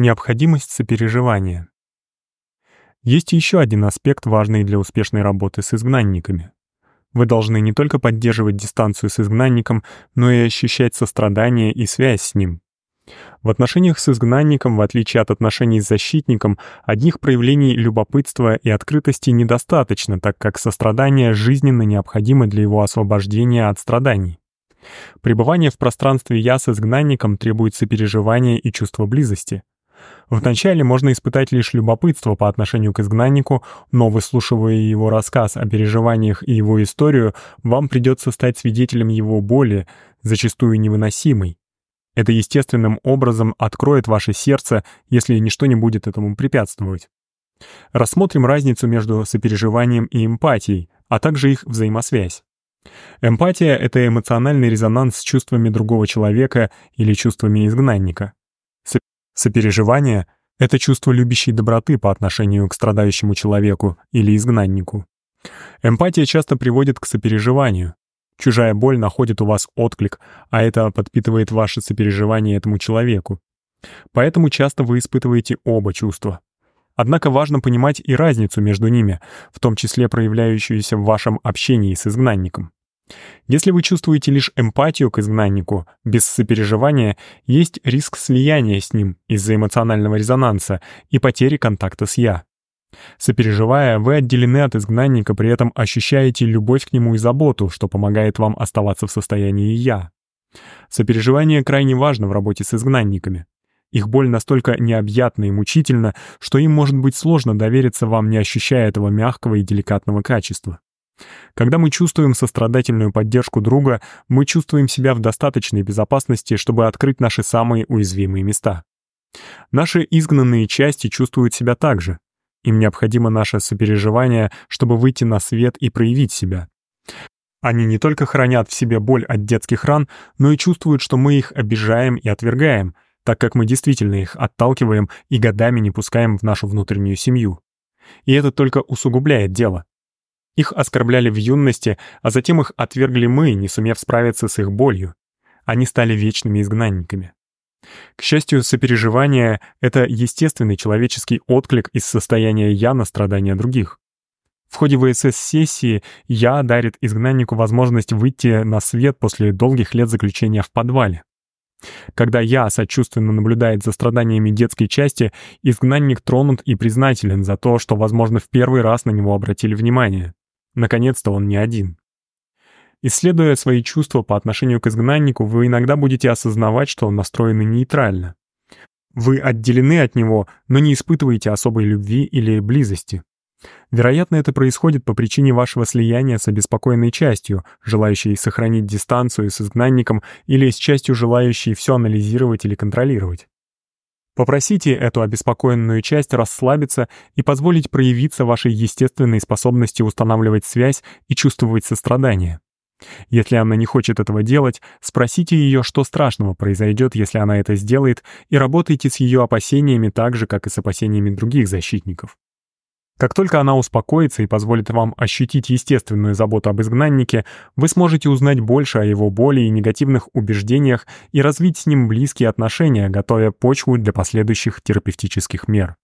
Необходимость сопереживания. Есть еще один аспект, важный для успешной работы с изгнанниками. Вы должны не только поддерживать дистанцию с изгнанником, но и ощущать сострадание и связь с ним. В отношениях с изгнанником, в отличие от отношений с защитником, одних проявлений любопытства и открытости недостаточно, так как сострадание жизненно необходимо для его освобождения от страданий. Пребывание в пространстве «я» с изгнанником требует сопереживания и чувства близости. Вначале можно испытать лишь любопытство по отношению к изгнаннику, но выслушивая его рассказ о переживаниях и его историю, вам придется стать свидетелем его боли, зачастую невыносимой. Это естественным образом откроет ваше сердце, если ничто не будет этому препятствовать. Рассмотрим разницу между сопереживанием и эмпатией, а также их взаимосвязь. Эмпатия — это эмоциональный резонанс с чувствами другого человека или чувствами изгнанника. Сопереживание — это чувство любящей доброты по отношению к страдающему человеку или изгнаннику. Эмпатия часто приводит к сопереживанию. Чужая боль находит у вас отклик, а это подпитывает ваше сопереживание этому человеку. Поэтому часто вы испытываете оба чувства. Однако важно понимать и разницу между ними, в том числе проявляющуюся в вашем общении с изгнанником. Если вы чувствуете лишь эмпатию к изгнаннику, без сопереживания, есть риск слияния с ним из-за эмоционального резонанса и потери контакта с «я». Сопереживая, вы отделены от изгнанника, при этом ощущаете любовь к нему и заботу, что помогает вам оставаться в состоянии «я». Сопереживание крайне важно в работе с изгнанниками. Их боль настолько необъятна и мучительна, что им может быть сложно довериться вам, не ощущая этого мягкого и деликатного качества. Когда мы чувствуем сострадательную поддержку друга, мы чувствуем себя в достаточной безопасности, чтобы открыть наши самые уязвимые места. Наши изгнанные части чувствуют себя так же. Им необходимо наше сопереживание, чтобы выйти на свет и проявить себя. Они не только хранят в себе боль от детских ран, но и чувствуют, что мы их обижаем и отвергаем, так как мы действительно их отталкиваем и годами не пускаем в нашу внутреннюю семью. И это только усугубляет дело. Их оскорбляли в юности, а затем их отвергли мы, не сумев справиться с их болью. Они стали вечными изгнанниками. К счастью, сопереживание — это естественный человеческий отклик из состояния «я» на страдания других. В ходе ВСС-сессии «я» дарит изгнаннику возможность выйти на свет после долгих лет заключения в подвале. Когда «я» сочувственно наблюдает за страданиями детской части, изгнанник тронут и признателен за то, что, возможно, в первый раз на него обратили внимание. Наконец-то он не один. Исследуя свои чувства по отношению к изгнаннику, вы иногда будете осознавать, что он настроен нейтрально. Вы отделены от него, но не испытываете особой любви или близости. Вероятно, это происходит по причине вашего слияния с обеспокоенной частью, желающей сохранить дистанцию с изгнанником или с частью, желающей все анализировать или контролировать. Попросите эту обеспокоенную часть расслабиться и позволить проявиться вашей естественной способности устанавливать связь и чувствовать сострадание. Если она не хочет этого делать, спросите ее, что страшного произойдет, если она это сделает, и работайте с ее опасениями так же, как и с опасениями других защитников. Как только она успокоится и позволит вам ощутить естественную заботу об изгнаннике, вы сможете узнать больше о его боли и негативных убеждениях и развить с ним близкие отношения, готовя почву для последующих терапевтических мер.